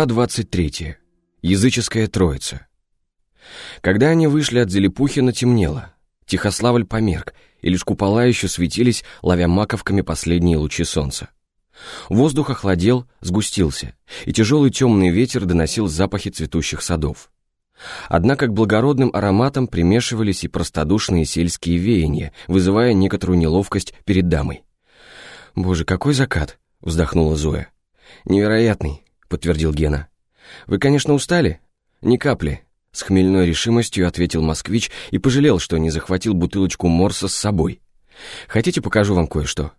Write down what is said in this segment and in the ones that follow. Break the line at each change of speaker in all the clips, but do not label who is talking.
Глава 23. Языческая троица. Когда они вышли от Зелепухина, темнело. Тихославль померк, и лишь купола еще светились, ловя маковками последние лучи солнца. Воздух охладел, сгустился, и тяжелый темный ветер доносил запахи цветущих садов. Однако к благородным ароматам примешивались и простодушные сельские веяния, вызывая некоторую неловкость перед дамой. «Боже, какой закат!» — вздохнула Зоя. «Невероятный подтвердил Гена. «Вы, конечно, устали?» «Ни капли», — с хмельной решимостью ответил москвич и пожалел, что не захватил бутылочку морса с собой. «Хотите, покажу вам кое-что?»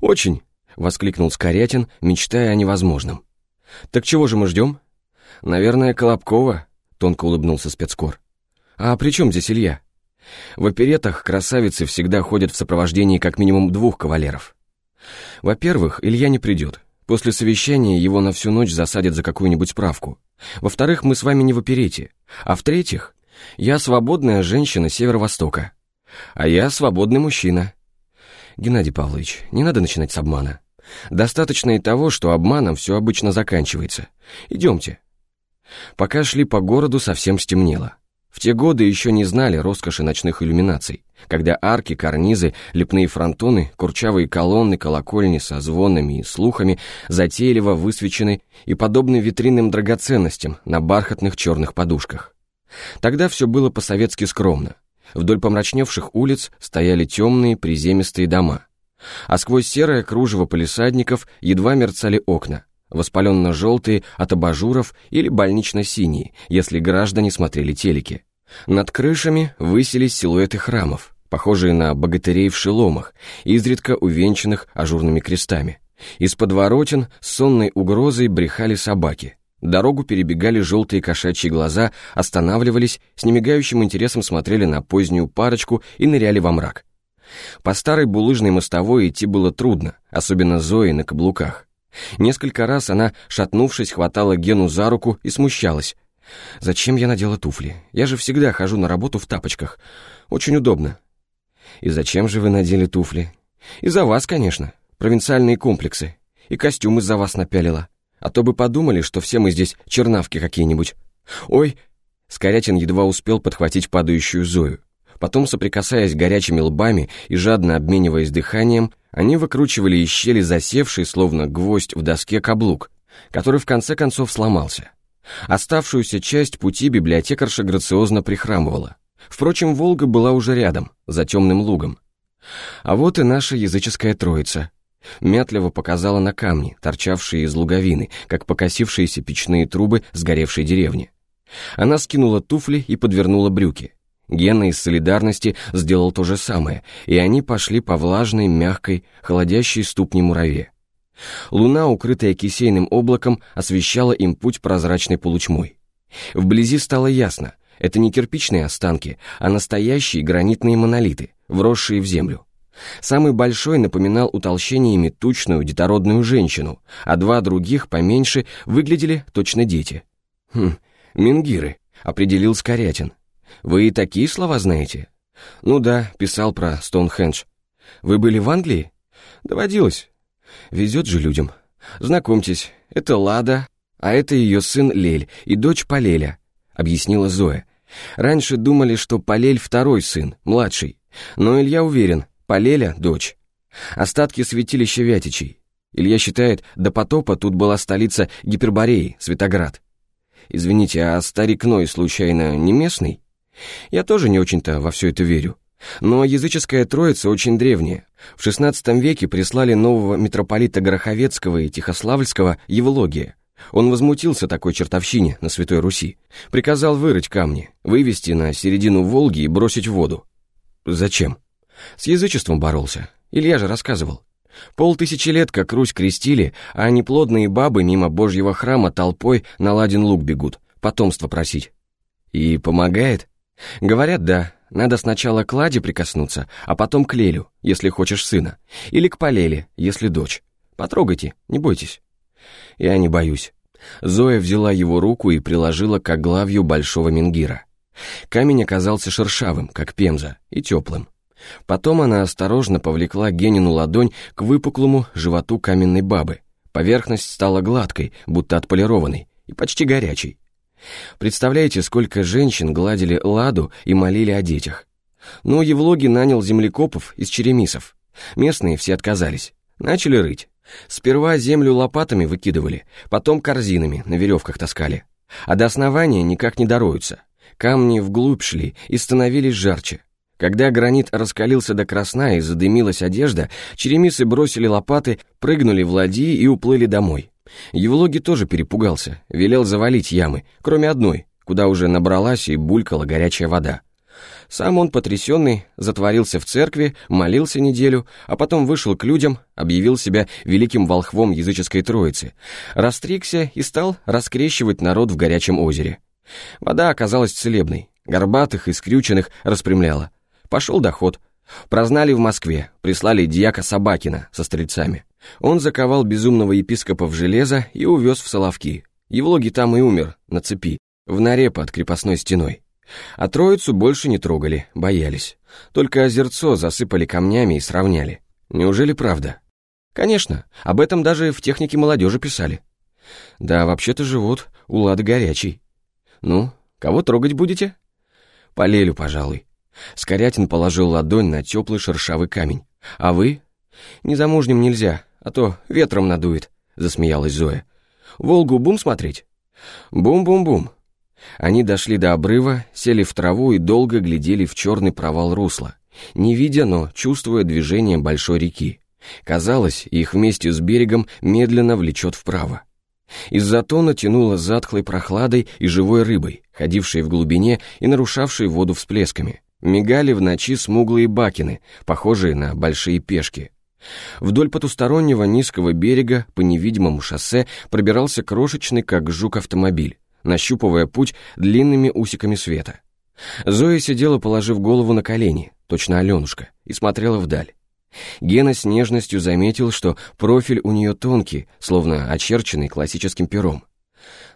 «Очень», — воскликнул Скорятин, мечтая о невозможном. «Так чего же мы ждем?» «Наверное, Колобкова», — тонко улыбнулся спецкор. «А при чем здесь Илья?» В оперетах красавицы всегда ходят в сопровождении как минимум двух кавалеров. Во-первых, Илья не придет. После совещания его на всю ночь засадят за какую-нибудь справку. Во-вторых, мы с вами не в оперете. А в-третьих, я свободная женщина Северо-Востока. А я свободный мужчина. Геннадий Павлович, не надо начинать с обмана. Достаточно и того, что обманом все обычно заканчивается. Идемте. Пока шли по городу, совсем стемнело. В те годы еще не знали роскоши ночных иллюминаций, когда арки, карнизы, лепные фронтоны, курчавые колонны, колокольни со звонами и слухами затейливо высвечены и подобны витринным драгоценностям на бархатных черных подушках. Тогда все было по-советски скромно. Вдоль помрачневших улиц стояли темные приземистые дома, а сквозь серое кружево полисадников едва мерцали окна, воспаленно-желтые от абажуров или больнично-синие, если граждане смотрели телеки. Над крышами высились силуэты храмов, похожие на богатырей в шеломах, изредка увенчанных ажурными крестами. Из подворотен с сонной угрозой брехали собаки. Дорогу перебегали желтые кошачьи глаза, останавливались, с немигающим интересом смотрели на позднюю парочку и ныряли во мрак. По старой булыжной мостовой идти было трудно, особенно Зои на каблуках. Несколько раз она, шатнувшись, хватала Гену за руку и смущалась. «Зачем я надела туфли? Я же всегда хожу на работу в тапочках. Очень удобно». «И зачем же вы надели туфли?» «Из-за вас, конечно. Провинциальные комплексы. И костюм из-за вас напялила. А то бы подумали, что все мы здесь чернавки какие-нибудь. Ой!» Скорятин едва успел подхватить падающую Зою. Потом, соприкасаясь горячими лбами и жадно обмениваясь дыханием, они выкручивали из щели засевший, словно гвоздь в доске, каблук, который в конце концов сломался. Оставшуюся часть пути библиотекарша грациозно прихрамывала. Впрочем, Волга была уже рядом, за темным лугом. А вот и наша языческая троица. Мятливо показала на камни, торчавшие из луговины, как покосившиеся печные трубы сгоревшей деревни. Она скинула туфли и подвернула брюки. Гена из солидарности сделал то же самое, и они пошли по влажной, мягкой, холодящей ступни мураве. Луна, укрытая кисейным облаком, освещала им путь прозрачной полутьмой. Вблизи стало ясно, это не кирпичные останки, а настоящие гранитные монолиты, вросшие в землю. Самый большой напоминал утолщениями тучную детородную женщину, а два других, поменьше, выглядели точно дети. «Хм, мингиры», — определил Скорятин. Вы и такие слова знаете? Ну да, писал про Стоунхендж. Вы были в Англии? Доводилось. Везет же людям. Знакомьтесь, это Лада, а это ее сын Лель и дочь Палеля, объяснила Зоя. Раньше думали, что Палель второй сын, младший. Но Илья уверен, Палеля — дочь. Остатки святилища Вятичей. Илья считает, до потопа тут была столица Гипербореи, Светоград. Извините, а старик Ной случайно не местный? Я тоже не очень-то во все это верю. Но языческая троица очень древняя. В XVI веке прислали нового митрополита Гороховецкого и Тихославльского Евлогия. Он возмутился такой чертовщине на Святой Руси. Приказал вырыть камни, вывести на середину Волги и бросить в воду. Зачем? С язычеством боролся. Илья же рассказывал. Полтысячи лет как Русь крестили, а неплодные бабы мимо Божьего храма толпой на ладен лук бегут, потомство просить. И помогает? Говорят, да, надо сначала к Ладе прикоснуться, а потом к Лелю, если хочешь сына, или к Полеле, если дочь. Потрогайте, не бойтесь. Я не боюсь. Зоя взяла его руку и приложила к оглавью большого менгира. Камень оказался шершавым, как пемза, и теплым. Потом она осторожно повлекла Генину ладонь к выпуклому животу каменной бабы, Поверхность стала гладкой, будто отполированной, и почти горячей. Представляете, сколько женщин гладили ладу и молили о детях. Ну, Евлоги нанял землекопов из черемисов. Местные все отказались. Начали рыть. Сперва землю лопатами выкидывали, потом корзинами на веревках таскали. А до основания никак не дороются. Камни вглубь шли и становились жарче. Когда гранит раскалился до красна и задымилась одежда, черемисы бросили лопаты, прыгнули в ладьи и уплыли домой. Евлоги тоже перепугался, велел завалить ямы, кроме одной, куда уже набралась и булькала горячая вода. Сам он, потрясенный, затворился в церкви, молился неделю, а потом вышел к людям, объявил себя великим волхвом языческой троицы, растригся и стал раскрещивать народ в горячем озере. Вода оказалась целебной, горбатых и скрюченных распрямляла. Пошел доход. Прознали в Москве, прислали дьяка Собакина со стрельцами. Он заковал безумного епископа в железо и увез в Соловки. Евлоги там и умер, на цепи, в норе под крепостной стеной. А троицу больше не трогали, боялись. Только озерцо засыпали камнями и сравняли. Неужели правда? Конечно, об этом даже в технике молодежи писали. Да, вообще-то живот у Лады горячий. Ну, кого трогать будете? Полелю, пожалуй. Скорятин положил ладонь на теплый шершавый камень. А вы? Незамужним нельзя, а то ветром надует, засмеялась Зоя. Волгу бум смотреть? Бум-бум-бум, они дошли до обрыва, сели в траву и долго глядели в черный провал русла, не видя, но чувствуя движение большой реки. Казалось, их вместе с берегом медленно влечет вправо. Из-за тона тянуло затхлой прохладой и живой рыбой, ходившей в глубине и нарушавшей воду всплесками. Мигали в ночи смуглые бакины, похожие на большие пешки. Вдоль потустороннего низкого берега по невидимому шоссе пробирался крошечный, как жук, автомобиль нащупывая путь длинными усиками света. Зоя сидела, положив голову на колени, точно Аленушка, и смотрела вдаль. Гена с нежностью заметил, что профиль у нее тонкий, словно очерченный классическим пером.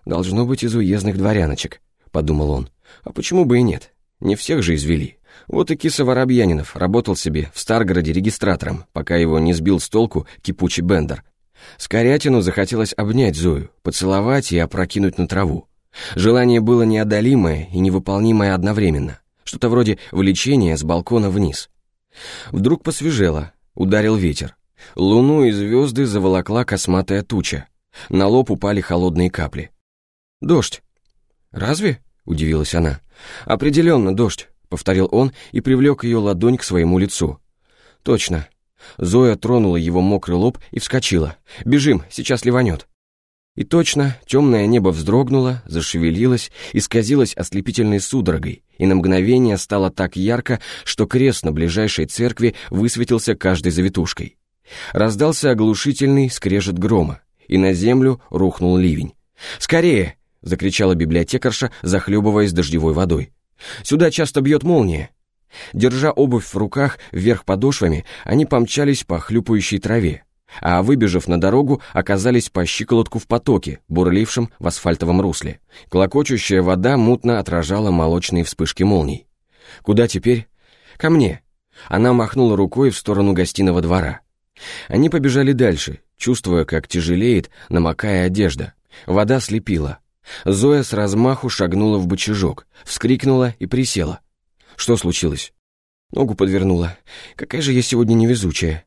«Должно быть из уездных дворяночек», — подумал он. «А почему бы и нет? Не всех же извели. Вот и киса Воробьянинов работал себе в Старгороде регистратором, пока его не сбил с толку кипучий бендер. Скорятину захотелось обнять Зою, поцеловать и опрокинуть на траву. Желание было неодолимое и невыполнимое одновременно, что-то вроде влечения с балкона вниз. Вдруг посвежело, ударил ветер. Луну и звезды заволокла косматая туча. На лоб упали холодные капли. «Дождь». «Разве?» — удивилась она. «Определенно дождь», — повторил он и привлек ее ладонь к своему лицу. «Точно». Зоя тронула его мокрый лоб и вскочила. «Бежим, сейчас ливанет». И точно, темное небо вздрогнуло, зашевелилось, исказилось ослепительной судорогой, и на мгновение стало так ярко, что крест на ближайшей церкви высветился каждой завитушкой. Раздался оглушительный скрежет грома, и на землю рухнул ливень. «Скорее!» — закричала библиотекарша, захлебываясь дождевой водой. «Сюда часто бьет молния!» Держа обувь в руках, вверх подошвами, они помчались по хлюпающей траве, а выбежав на дорогу, оказались по щиколотку в потоке, бурлившем в асфальтовом русле. Клокочущая вода мутно отражала молочные вспышки молний. «Куда теперь?» «Ко мне». Она махнула рукой в сторону гостиного двора. Они побежали дальше, чувствуя, как тяжелеет, намокая одежда. Вода слепила. Зоя с размаху шагнула в бочажок, вскрикнула и присела. Что случилось? Ногу подвернула. Какая же я сегодня невезучая.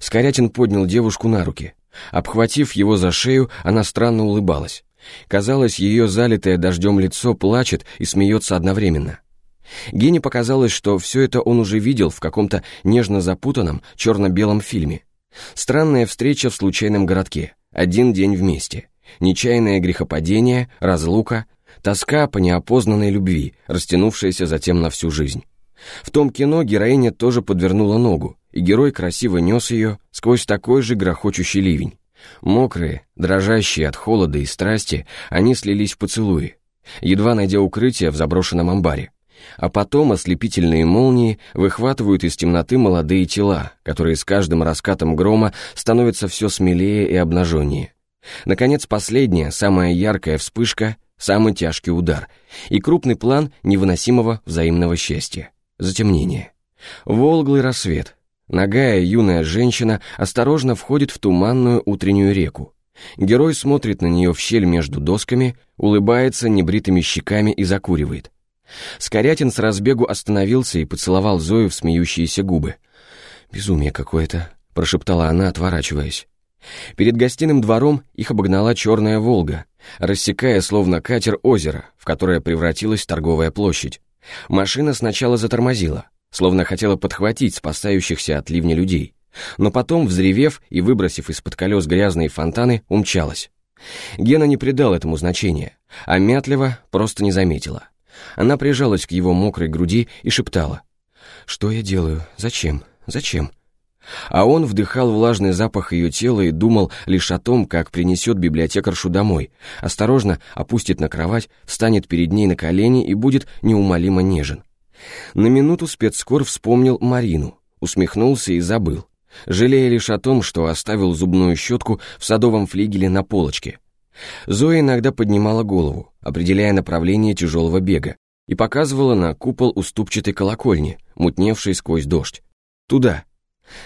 Скорятин поднял девушку на руки. Обхватив его за шею, она странно улыбалась. Казалось, ее залитое дождем лицо плачет и смеется одновременно. Гене показалось, что все это он уже видел в каком-то нежно запутанном черно-белом фильме. Странная встреча в случайном городке, один день вместе, нечаянное грехопадение, разлука, тоска по неопознанной любви, растянувшаяся затем на всю жизнь. В том кино героиня тоже подвернула ногу, и герой красиво нес ее сквозь такой же грохочущий ливень. Мокрые, дрожащие от холода и страсти, они слились в поцелуи, едва найдя укрытие в заброшенном амбаре. А потом ослепительные молнии выхватывают из темноты молодые тела, которые с каждым раскатом грома становятся все смелее и обнаженнее. Наконец, последняя, самая яркая вспышка, самый тяжкий удар и крупный план невыносимого взаимного счастья. Затемнение. Волглый рассвет, Ногая юная женщина осторожно входит в туманную утреннюю реку. Герой смотрит на нее в щель между досками, улыбается небритыми щеками и закуривает. Скорятин с разбегу остановился и поцеловал Зою в смеющиеся губы. «Безумие какое-то», — прошептала она, отворачиваясь. Перед гостиным двором их обогнала черная «Волга», рассекая словно катер озеро, в которое превратилась торговая площадь. Машина сначала затормозила, словно хотела подхватить спасающихся от ливня людей, но потом, взревев и выбросив из-под колес грязные фонтаны, умчалась. Гена не придал этому значения, а Мятлева просто не заметила. Она прижалась к его мокрой груди и шептала. «Что я делаю? Зачем? Зачем?» А он вдыхал влажный запах ее тела и думал лишь о том, как принесет библиотекаршу домой, осторожно опустит на кровать, встанет перед ней на колени и будет неумолимо нежен. На минуту спецскор вспомнил Марину, усмехнулся и забыл, жалея лишь о том, что оставил зубную щетку в садовом флигеле на полочке. Зоя иногда поднимала голову, определяя направление тяжелого бега, и показывала на купол уступчатой колокольни, мутневшей сквозь дождь. Туда,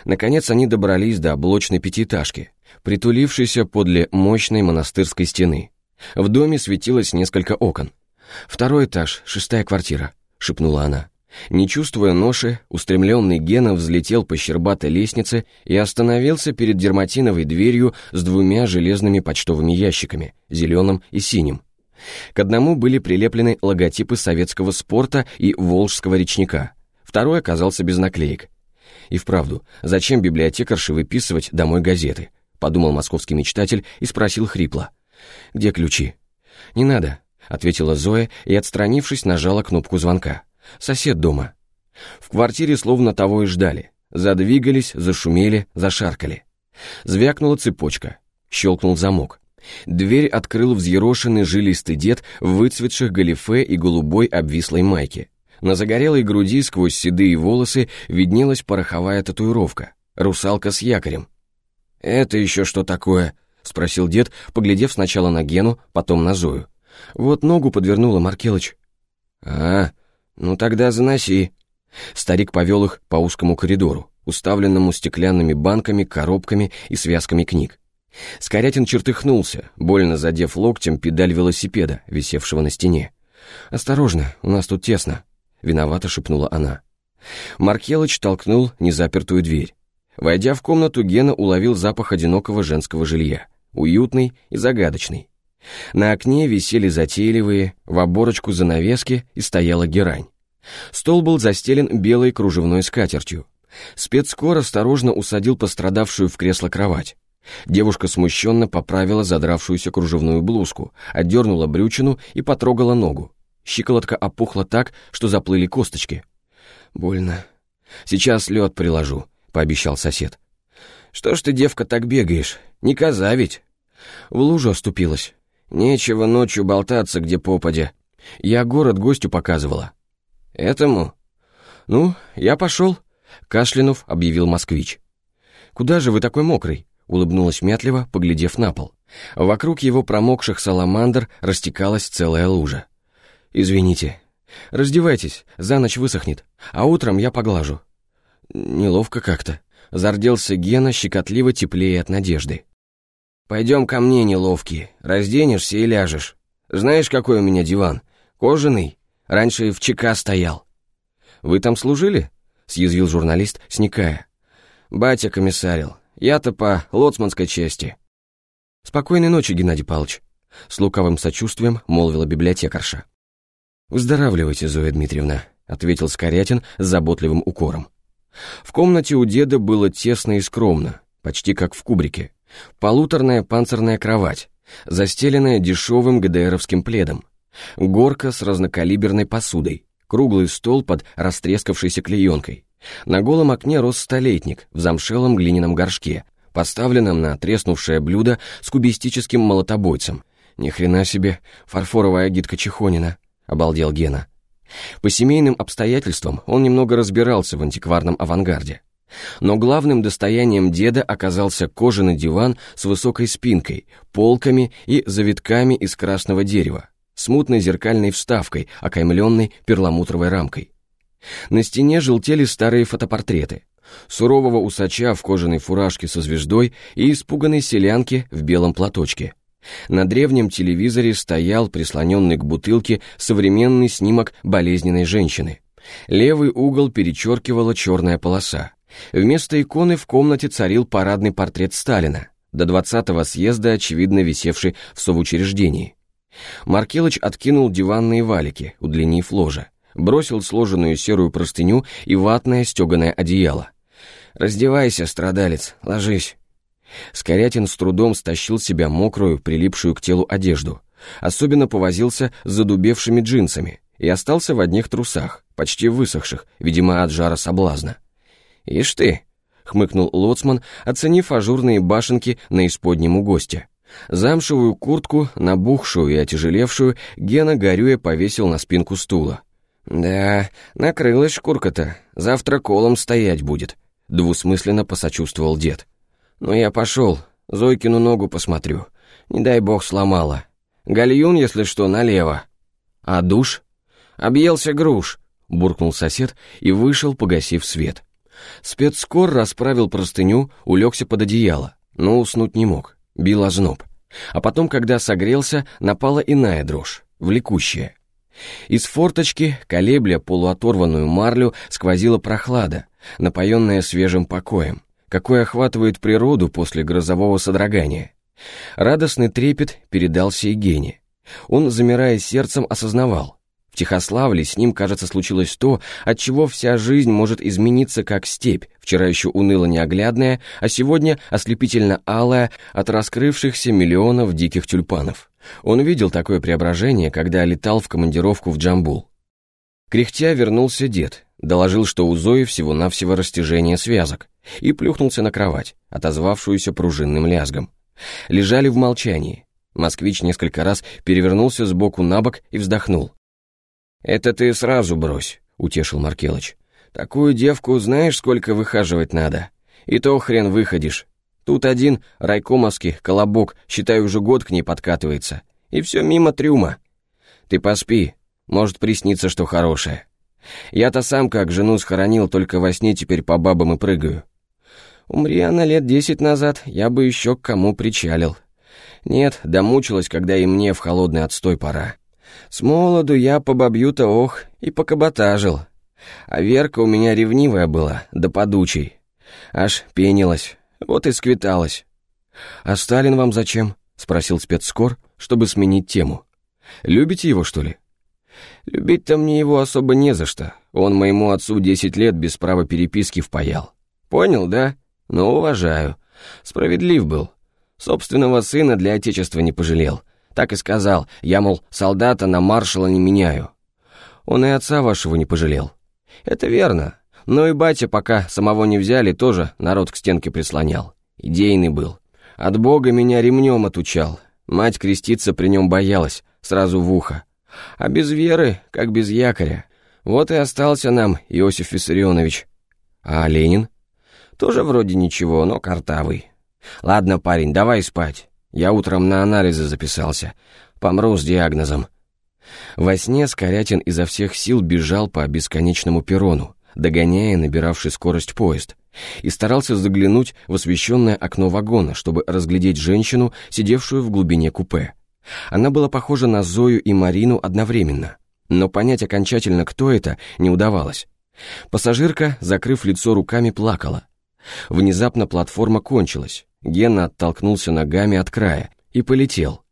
Наконец они добрались до блочной пятиэтажки, притулившейся подле мощной монастырской стены. В доме светилось несколько окон. «Второй этаж, шестая квартира», — шепнула она. Не чувствуя ноши, устремленный Гена взлетел по щербатой лестнице и остановился перед дерматиновой дверью с двумя железными почтовыми ящиками, зеленым и синим. К одному были прилеплены логотипы советского спорта и волжского речника. Второй оказался без наклеек. И вправду, зачем библиотекарше выписывать домой газеты? Подумал московский мечтатель и спросил хрипло. «Где ключи?» «Не надо», — ответила Зоя и, отстранившись, нажала кнопку звонка. «Сосед дома». В квартире словно того и ждали. Задвигались, зашумели, зашаркали. Звякнула цепочка. Щелкнул замок. Дверь открыл взъерошенный жилистый дед в выцветших галифе и голубой обвислой майке. На загорелой груди сквозь седые волосы виднелась пороховая татуировка. Русалка с якорем. «Это еще что такое?» — спросил дед, поглядев сначала на Гену, потом на Зою. «Вот ногу подвернула Маркелыч». «А, ну тогда заноси». Старик повел их по узкому коридору, уставленному стеклянными банками, коробками и связками книг. Скорятин чертыхнулся, больно задев локтем педаль велосипеда, висевшего на стене. «Осторожно, у нас тут тесно», — виновато шепнула она. Маркелыч толкнул незапертую дверь. Войдя в комнату, Гена уловил запах одинокого женского жилья, уютный и загадочный. На окне висели затейливые, в оборочку занавески и стояла герань. Стол был застелен белой кружевной скатертью. Спецскор осторожно усадил пострадавшую в кресло кровать. Девушка смущенно поправила задравшуюся кружевную блузку, отдернула брючину и потрогала ногу. Щиколотка опухла так, что заплыли косточки. «Больно. Сейчас лед приложу», — пообещал сосед. «Что ж ты, девка, так бегаешь? Не коза ведь?» В лужу оступилась. «Нечего ночью болтаться, где попадя. Я город гостю показывала». «Этому?» «Ну, я пошел», — кашлянув объявил москвич. «Куда же вы такой мокрый?» — улыбнулась мятливо, поглядев на пол. Вокруг его промокших саламандр растекалась целая лужа. «Извините. Раздевайтесь, за ночь высохнет, а утром я поглажу». Неловко как-то. Зарделся Гена, щекотливо теплее от надежды. «Пойдем ко мне, неловкий, разденешься и ляжешь. Знаешь, какой у меня диван? Кожаный, раньше в ЧК стоял». «Вы там служили?» — съязвил журналист, сникая. «Батя комиссарил, я-то по лоцманской части». «Спокойной ночи, Геннадий Павлович», — с лукавым сочувствием молвила библиотекарша. «Выздоравливайте, Зоя Дмитриевна», — ответил Скорятин с заботливым укором. В комнате у деда было тесно и скромно, почти как в кубрике. Полуторная панцирная кровать, застеленная дешевым ГДРовским пледом, горка с разнокалиберной посудой, круглый стол под растрескавшейся клеенкой. На голом окне рос столетник в замшелом глиняном горшке, поставленном на треснувшее блюдо с кубистическим молотобойцем. Ни хрена себе, фарфоровая агитка Чехонина обалдел Гена. По семейным обстоятельствам он немного разбирался в антикварном авангарде. Но главным достоянием деда оказался кожаный диван с высокой спинкой, полками и завитками из красного дерева, смутной зеркальной вставкой, окаймленной перламутровой рамкой. На стене желтели старые фотопортреты. сурового усача в кожаной фуражке со звездой и испуганной селянки в белом платочке. На древнем телевизоре стоял, прислоненный к бутылке, современный снимок болезненной женщины. Левый угол перечеркивала черная полоса. Вместо иконы в комнате царил парадный портрет Сталина, до 20-го съезда, очевидно, висевший в совучреждении. Маркелыч откинул диванные валики, удлинив ложа, бросил сложенную серую простыню и ватное стеганое одеяло. «Раздевайся, страдалец, ложись». Скорятин с трудом стащил себя мокрую, прилипшую к телу одежду. Особенно повозился с задубевшими джинсами и остался в одних трусах, почти высохших, видимо, от жара соблазна. «Ишь ты!» — хмыкнул лоцман, оценив ажурные башенки на исподнем у гостя. Замшевую куртку, набухшую и отяжелевшую, Гена горюя повесил на спинку стула. «Да, накрылась шкурка-то, завтра колом стоять будет», — двусмысленно посочувствовал дед. «Ну я пошел, Зойкину ногу посмотрю. Не дай бог сломала. Гальюн, если что, налево». «А душ?» «Объелся груш», — буркнул сосед и вышел, погасив свет. Спецскор расправил простыню, улегся под одеяло, но уснуть не мог, бил озноб. А потом, когда согрелся, напала иная дрожь, влекущая. Из форточки, колебля полуоторванную марлю, сквозила прохлада, напоенная свежим покоем, какой охватывает природу после грозового содрогания. Радостный трепет передался и Гене. Он, замирая сердцем, осознавал. В Тихославле с ним, кажется, случилось то, от чего вся жизнь может измениться как степь, вчера еще уныло неоглядная, а сегодня ослепительно алая от раскрывшихся миллионов диких тюльпанов. Он видел такое преображение, когда летал в командировку в Джамбул. Кряхтя вернулся дед, доложил, что у Зои всего-навсего растяжение связок, и плюхнулся на кровать, отозвавшуюся пружинным лязгом. Лежали в молчании. Москвич несколько раз перевернулся с боку на бок и вздохнул. «Это ты сразу брось», — утешил Маркелыч. «Такую девку знаешь, сколько выхаживать надо? И то хрен выходишь. Тут один райкомовский колобок, считай, уже год к ней подкатывается. И все мимо трюма. Ты поспи, может присниться, что хорошее. Я-то сам как жену схоронил, только во сне теперь по бабам и прыгаю. Умри она лет десять назад, я бы еще к кому причалил. Нет, домучилась, когда и мне в холодный отстой пора. С молоду я по бабью-то ох и покаботажил. А Верка у меня ревнивая была, да подучей. Аж пенилась, вот и сквиталась. «А Сталин вам зачем?» — спросил спецскор, чтобы сменить тему. «Любите его, что ли?» «Любить-то мне его особо не за что. Он моему отцу десять лет без права переписки впаял. Понял, да? Ну, уважаю. Справедлив был. Собственного сына для отечества не пожалел. Так и сказал, я, мол, солдата на маршала не меняю. Он и отца вашего не пожалел. Это верно. Но и батя, пока самого не взяли, тоже народ к стенке прислонял. Идейный был. От бога меня ремнем отучал. Мать креститься при нем боялась, сразу в ухо. А без веры, как без якоря. Вот и остался нам Иосиф Виссарионович. А Ленин? Тоже вроде ничего, но картавый. Ладно, парень, давай спать. Я утром на анализы записался. Помру с диагнозом. Во сне Скорятин изо всех сил бежал по бесконечному перрону, догоняя набиравший скорость поезд, и старался заглянуть в освещенное окно вагона, чтобы разглядеть женщину, сидевшую в глубине купе. Она была похожа на Зою и Марину одновременно, но понять окончательно, кто это, не удавалось. Пассажирка, закрыв лицо руками, плакала. Внезапно платформа кончилась. Гена оттолкнулся ногами от края и полетел.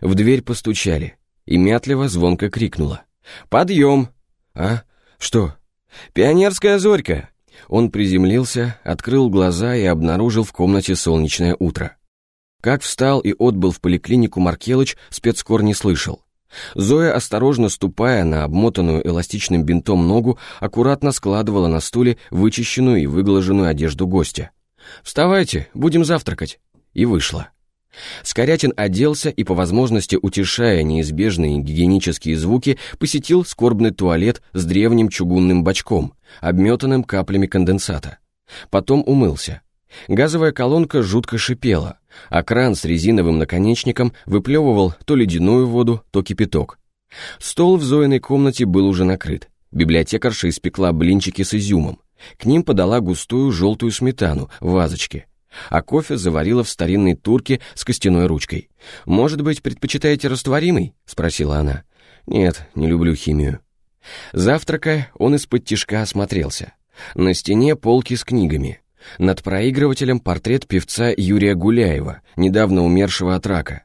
В дверь постучали, и мятливо звонко крикнула. «Подъем!» «А? Что?» «Пионерская зорька!» Он приземлился, открыл глаза и обнаружил в комнате солнечное утро. Как встал и отбыл в поликлинику Маркелыч, спецкор не слышал. Зоя, осторожно ступая на обмотанную эластичным бинтом ногу, аккуратно складывала на стуле вычищенную и выглаженную одежду гостя. «Вставайте, будем завтракать!» И вышла. Скорятин оделся и, по возможности утешая неизбежные гигиенические звуки, посетил скорбный туалет с древним чугунным бачком, обметанным каплями конденсата. Потом умылся. Газовая колонка жутко шипела, а кран с резиновым наконечником выплевывал то ледяную воду, то кипяток. Стол в Зоиной комнате был уже накрыт. Библиотекарша испекла блинчики с изюмом. К ним подала густую желтую сметану в вазочке, а кофе заварила в старинной турке с костяной ручкой. «Может быть, предпочитаете растворимый?» — спросила она. «Нет, не люблю химию». Завтракая, он из-под тишка осмотрелся. На стене полки с книгами. Над проигрывателем портрет певца Юрия Гуляева, недавно умершего от рака.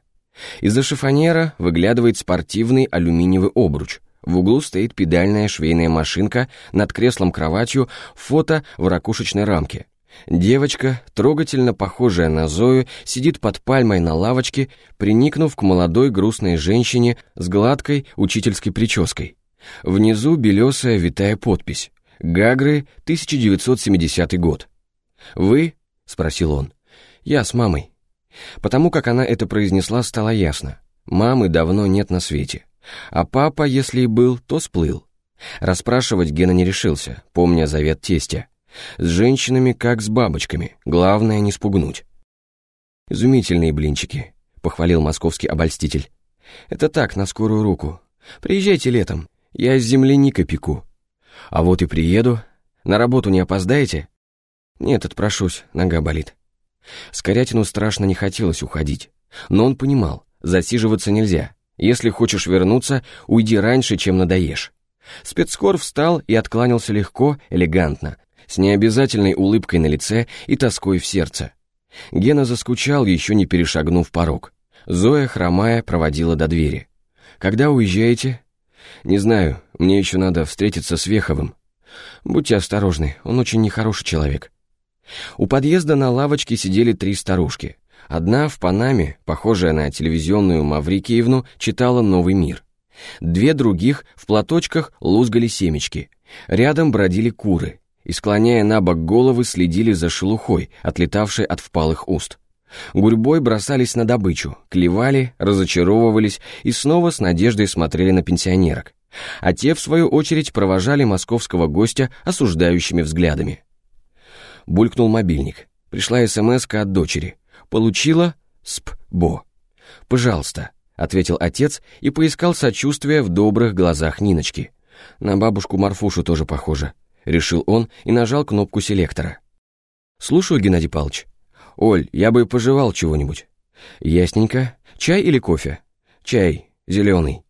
Из-за шифонера выглядывает спортивный алюминиевый обруч. В углу стоит педальная швейная машинка, над креслом-кроватью фото в ракушечной рамке. Девочка, трогательно похожая на Зою, сидит под пальмой на лавочке, приникнув к молодой грустной женщине с гладкой учительской прической. Внизу белесая витая подпись. Гагры, 1970 год. «Вы?» — спросил он. «Я с мамой». Потому как она это произнесла, стало ясно. Мамы давно нет на свете. А папа, если и был, то сплыл. Расспрашивать Гена не решился, помня завет тестя. С женщинами, как с бабочками, главное не спугнуть. «Изумительные блинчики», — похвалил московский обольститель. «Это так, на скорую руку. Приезжайте летом, я из земляника пеку. А вот и приеду. На работу не опоздаете?» «Нет, отпрошусь, нога болит». Скорятину страшно не хотелось уходить, но он понимал, засиживаться нельзя. Если хочешь вернуться, уйди раньше, чем надоешь. Спецкор встал и откланялся легко, элегантно, с необязательной улыбкой на лице и тоской в сердце. Гена заскучал, еще не перешагнув порог. Зоя, хромая, проводила до двери. «Когда уезжаете?» «Не знаю, мне еще надо встретиться с Веховым. Будьте осторожны, он очень нехороший человек». У подъезда на лавочке сидели три старушки. Одна в Панаме, похожая на телевизионную Маврикиевну, читала «Новый мир». Две других в платочках лузгали семечки. Рядом бродили куры и, склоняя на бок головы, следили за шелухой, отлетавшей от впалых уст. Гурьбой бросались на добычу, клевали, разочаровывались и снова с надеждой смотрели на пенсионерок. А те, в свою очередь, провожали московского гостя осуждающими взглядами. Булькнул мобильник. Пришла смс от дочери. Получила СП-БО. «Пожалуйста», — ответил отец и поискал сочувствия в добрых глазах Ниночки. «На бабушку Марфушу тоже похоже», — решил он и нажал кнопку селектора. «Слушаю, Геннадий Павлович». «Оль, я бы пожевал чего-нибудь». «Ясненько. Чай или кофе?» «Чай. Зеленый».